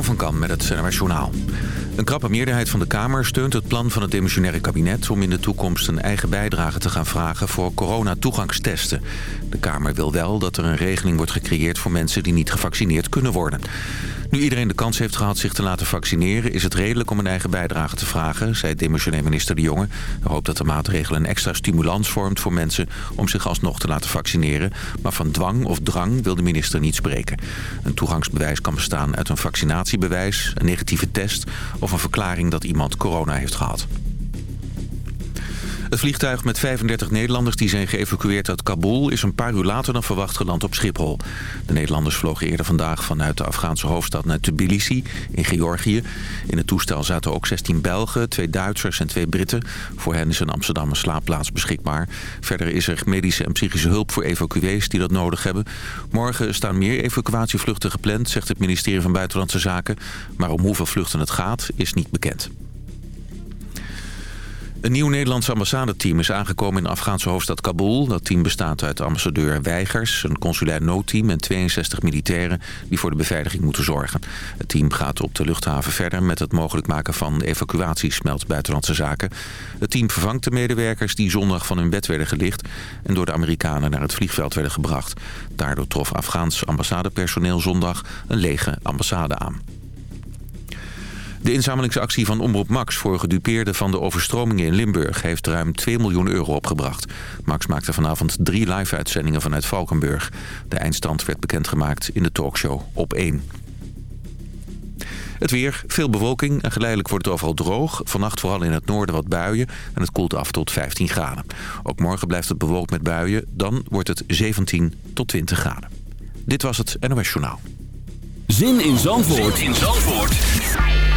Van Kam met het NRS Journaal. Een krappe meerderheid van de Kamer steunt het plan van het demissionaire kabinet... om in de toekomst een eigen bijdrage te gaan vragen voor coronatoegangstesten. De Kamer wil wel dat er een regeling wordt gecreëerd voor mensen die niet gevaccineerd kunnen worden. Nu iedereen de kans heeft gehad zich te laten vaccineren... is het redelijk om een eigen bijdrage te vragen, zei demissionair minister De Jonge. Hij hoopt dat de maatregel een extra stimulans vormt voor mensen... om zich alsnog te laten vaccineren. Maar van dwang of drang wil de minister niet spreken. Een toegangsbewijs kan bestaan uit een vaccinatiebewijs, een negatieve test... of een verklaring dat iemand corona heeft gehad. Het vliegtuig met 35 Nederlanders die zijn geëvacueerd uit Kabul... is een paar uur later dan verwacht geland op Schiphol. De Nederlanders vlogen eerder vandaag vanuit de Afghaanse hoofdstad naar Tbilisi in Georgië. In het toestel zaten ook 16 Belgen, twee Duitsers en twee Britten. Voor hen is in Amsterdam een slaapplaats beschikbaar. Verder is er medische en psychische hulp voor evacuees die dat nodig hebben. Morgen staan meer evacuatievluchten gepland, zegt het ministerie van Buitenlandse Zaken. Maar om hoeveel vluchten het gaat, is niet bekend. Een nieuw Nederlands ambassadeteam is aangekomen in de Afghaanse hoofdstad Kabul. Dat team bestaat uit ambassadeur Weigers, een consulair noodteam en 62 militairen die voor de beveiliging moeten zorgen. Het team gaat op de luchthaven verder met het mogelijk maken van evacuaties, meldt Buitenlandse Zaken. Het team vervangt de medewerkers die zondag van hun bed werden gelicht en door de Amerikanen naar het vliegveld werden gebracht. Daardoor trof Afghaans ambassadepersoneel zondag een lege ambassade aan. De inzamelingsactie van Omroep Max voor gedupeerden van de overstromingen in Limburg heeft ruim 2 miljoen euro opgebracht. Max maakte vanavond drie live-uitzendingen vanuit Valkenburg. De eindstand werd bekendgemaakt in de talkshow Op 1. Het weer, veel bewolking en geleidelijk wordt het overal droog. Vannacht vooral in het noorden wat buien en het koelt af tot 15 graden. Ook morgen blijft het bewolkt met buien, dan wordt het 17 tot 20 graden. Dit was het NOS Journaal. Zin in Zandvoort, zin in Zandvoort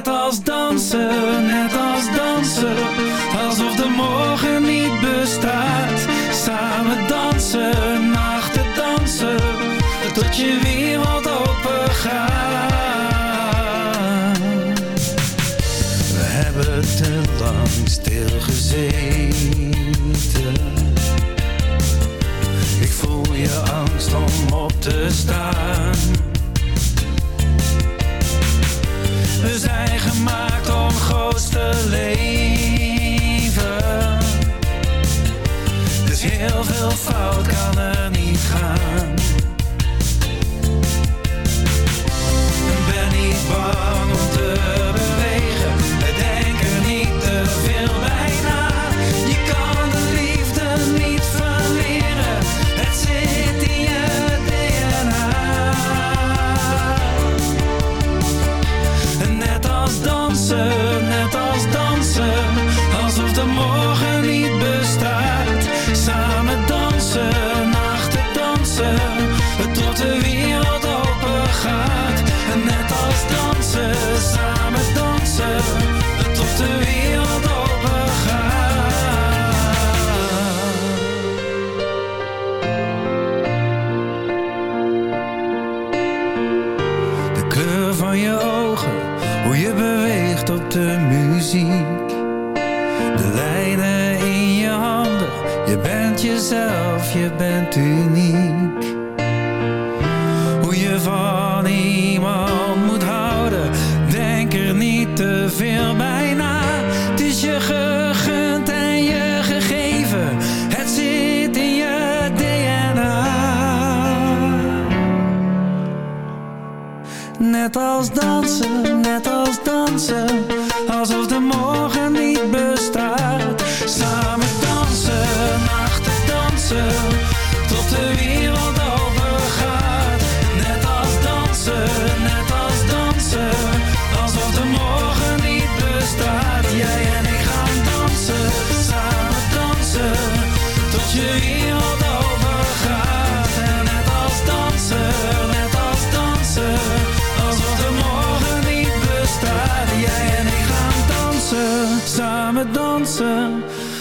Net als dansen, net als dansen. Alsof de morgen niet bestaat. Samen dansen, nachten dansen. Tot je wereld open gaat. We hebben te lang stilgezeten. Ik voel je angst om op te staan. mooiste leven. Dus heel veel fout kan er niet gaan. net als dansen, net als dansen. Alsof de morgen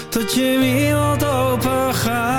tot je wereld open gaat.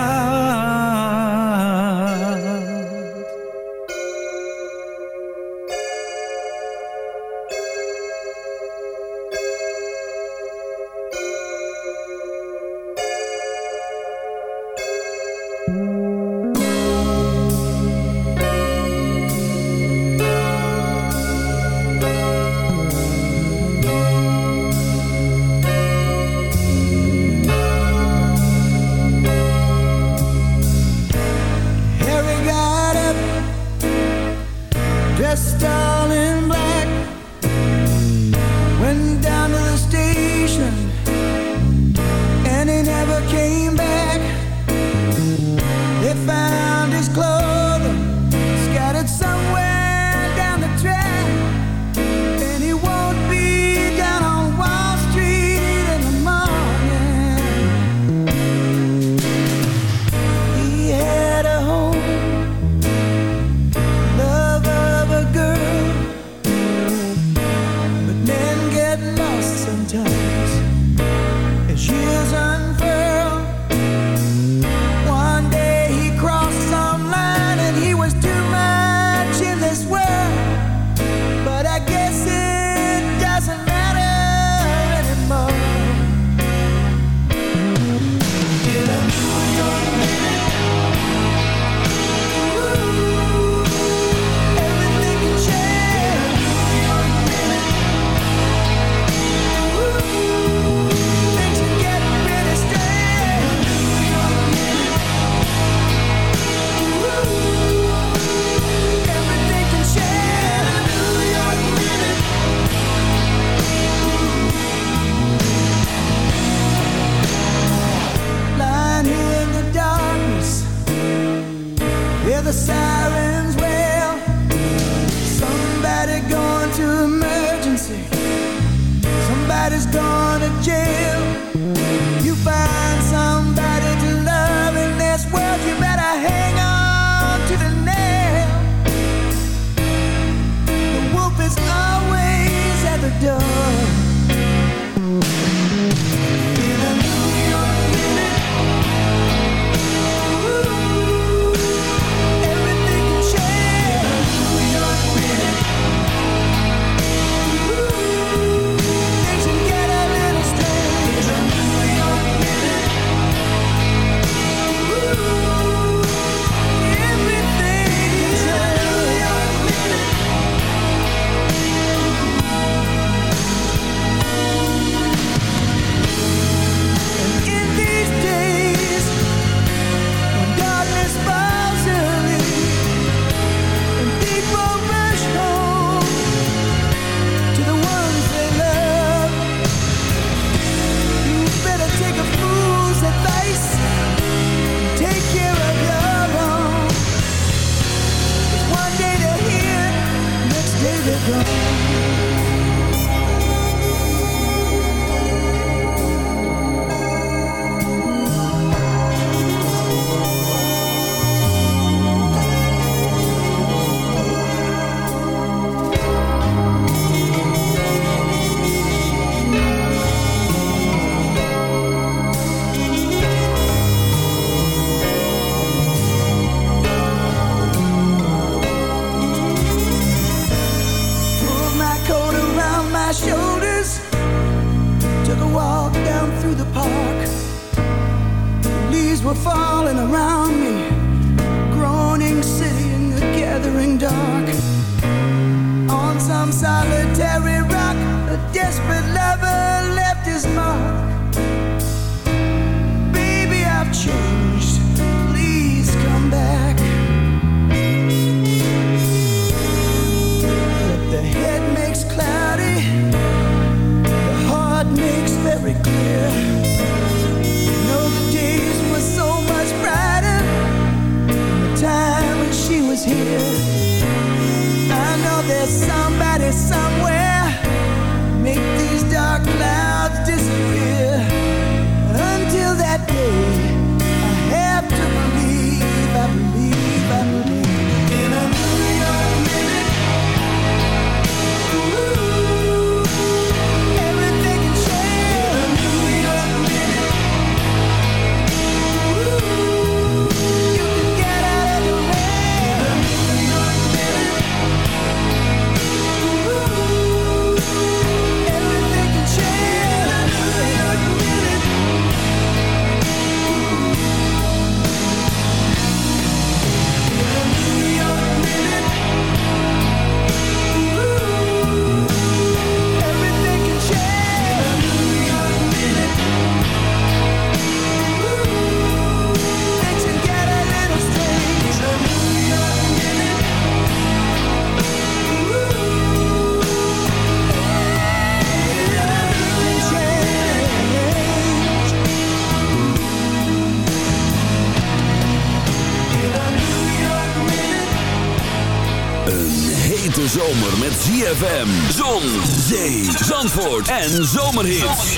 En zomerhits.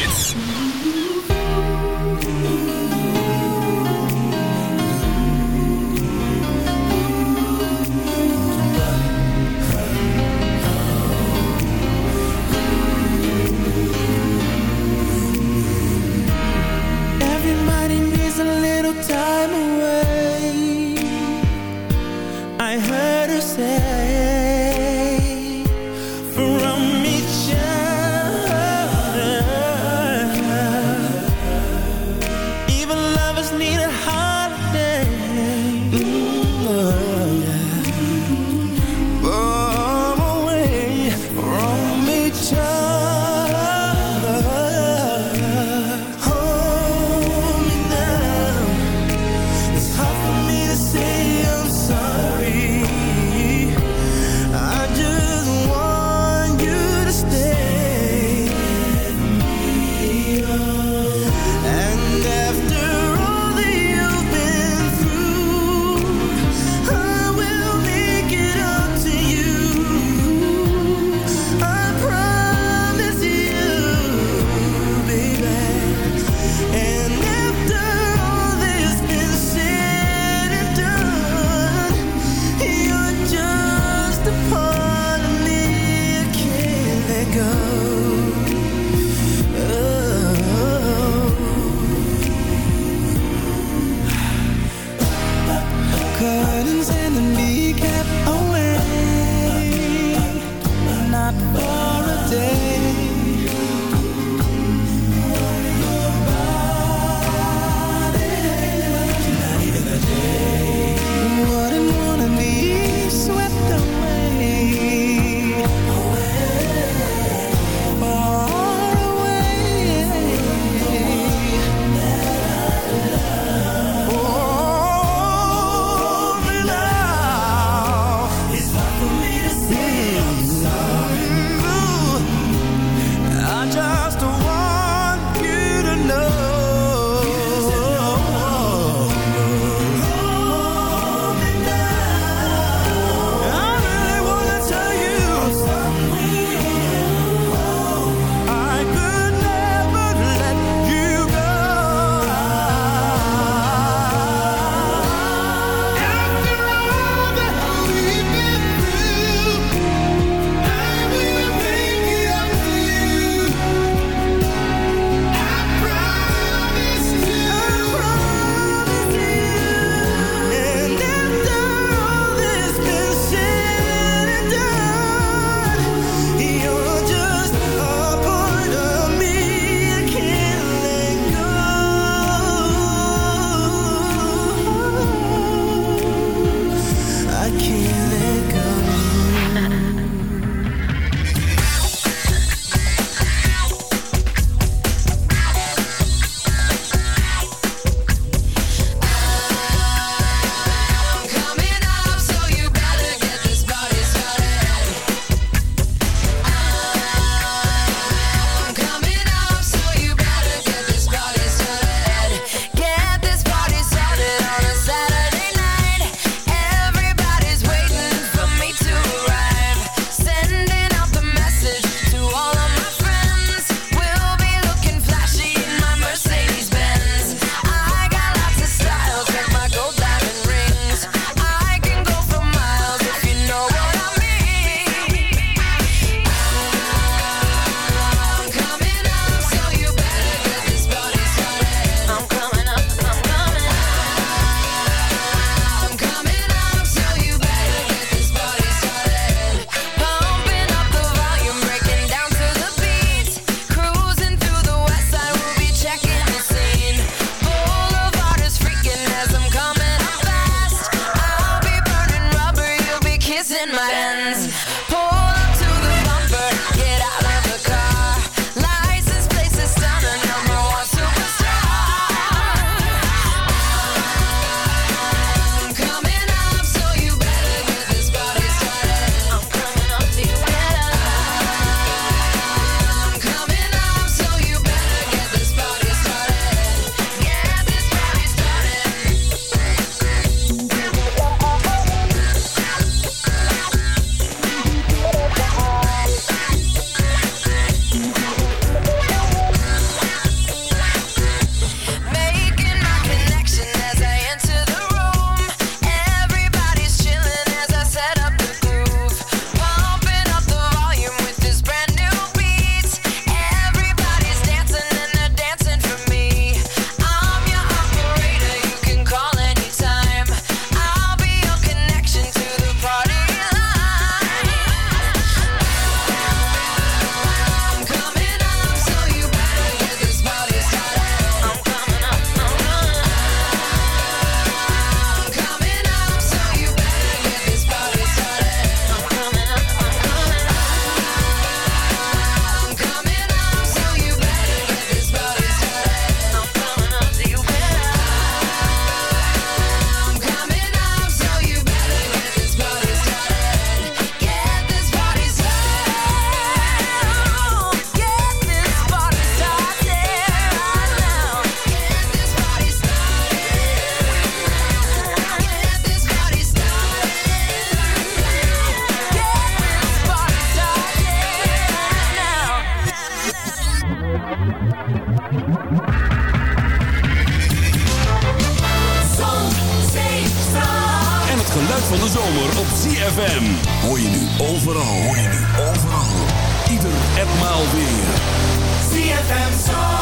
I'm sorry.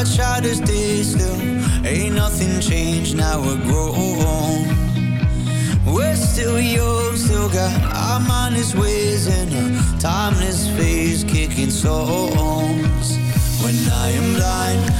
I try to stay still. Ain't nothing changed, now we're grown. We're still young, still got our mindless ways and a timeless phase kicking souls. When I am blind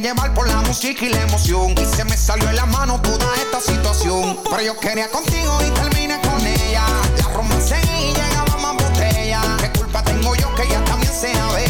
llevar por la música y la emoción. Y se me salió en la mano toda esta situación. Pero yo quería contigo y terminé con ella. La romance y llegaba más botella. ¿Qué culpa tengo yo que ella también sea bella?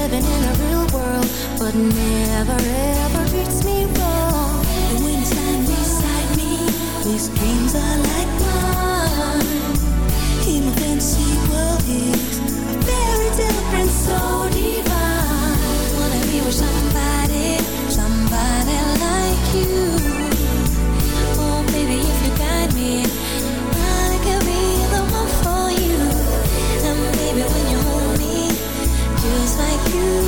Living in a real world, but never ever treats me wrong. And when he's lying beside me, his dreams are like mine. In my fantasy world, he's a tale prince so divine. Wanna be with somebody, somebody like you. You